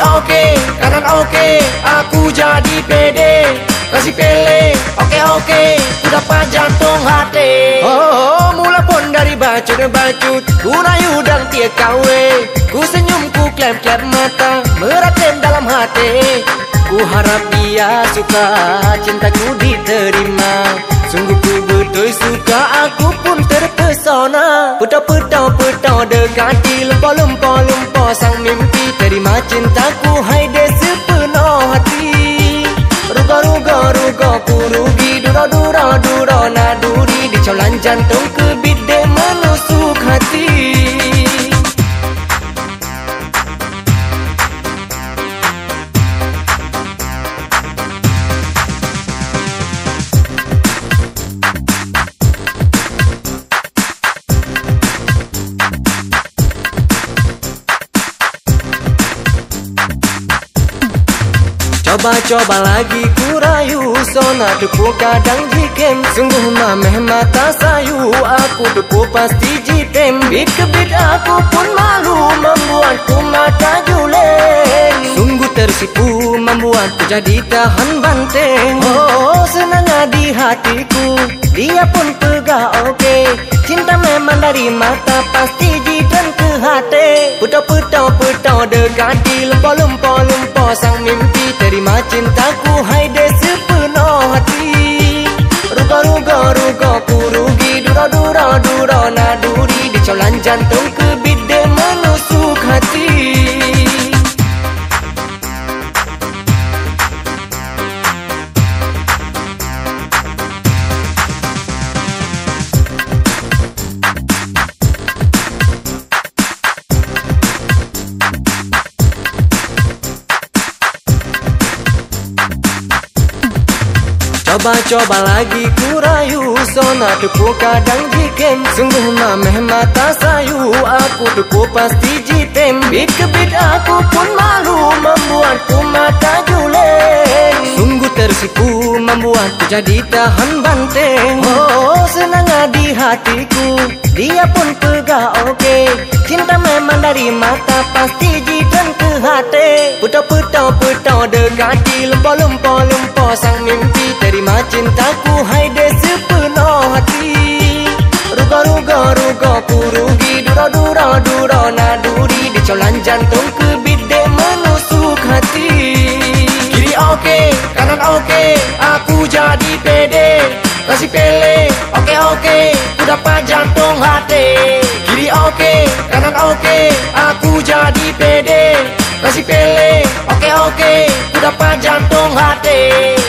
oke, kanan oke, aku jadi pede. Kasih pele, oke oke, ku dapat jantung hati. Oh, oh mula pun dari bacut dan bacut Ku rayu dan tiap kawe. Ku senyum, ku klep-klep mata Meratem dalam hati. Ku harap dia suka cintaku diterima. Sungguh ku betul suka aku pun terpesona. Petau-petau petau dekati Lempau-lempau lempau sang mimpi Terima cintaku hai de sepenuh hati. Ruga-ruga ruga ku rugi. Dura-dura dura naduri Di cawan jantung kebit Coba-coba lagi ku rayu. Sona depu kadang jikem Sungguh mameh mata sayu. Aku depu pasti jitem Bit kebit aku pun malu. Membuatku mata julen Sungguh tersipu. Membuatku jadi tahan banteng Oh senangnya di hatiku. Dia pun pegah oke. Okay. Cinta memang dari mata Pasti jidan ke hati. Putau-putau putau dekati Lempau-lempau lempau sang mimpi Terima cintaku hai de sepenuh hati. Ruga-ruga ruga ku rugi. Dura-dura dura naduri. Di cawan jantung kebit Coba-coba lagi ku rayu. Sona depu kadang jikem Sungguh mameh mata sayu. Aku depu pasti jitem Bit kebit aku pun malu. Membuatku mata julen Sungguh tersipu. Membuatku jadi tahan banteng Oh senangnya di hatiku. Dia pun pegah oke. Okay. Cinta memang dari mata. Pasti jidan ke hati. Putau-putau putau dekati Lempau-lempau jantung kebit de menusuk hati. Kiri oke, okay, kanan oke okay, Aku jadi pede Kasih pele, oke okay, oke okay, Ku dapat jantung hati. Kiri oke, okay, kanan oke okay, Aku jadi pede Kasih pele, oke okay, oke okay, Ku dapat jantung hati